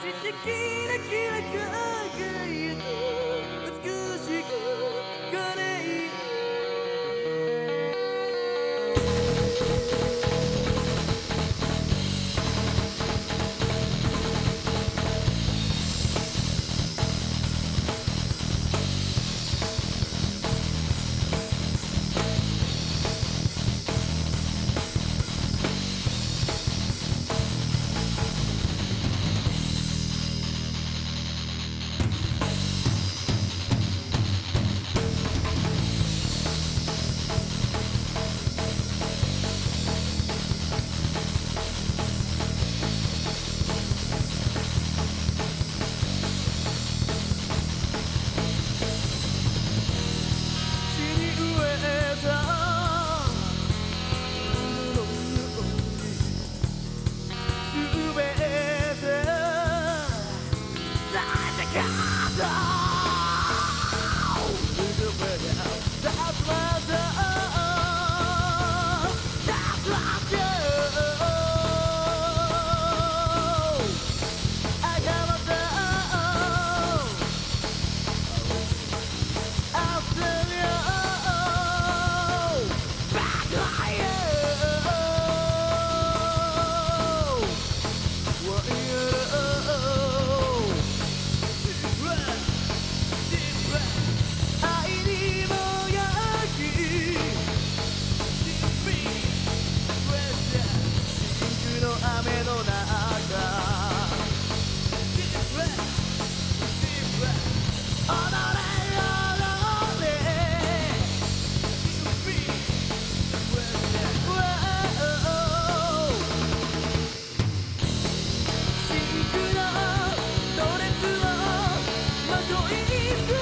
してキラキラ輝いて美しく枯れ believe you.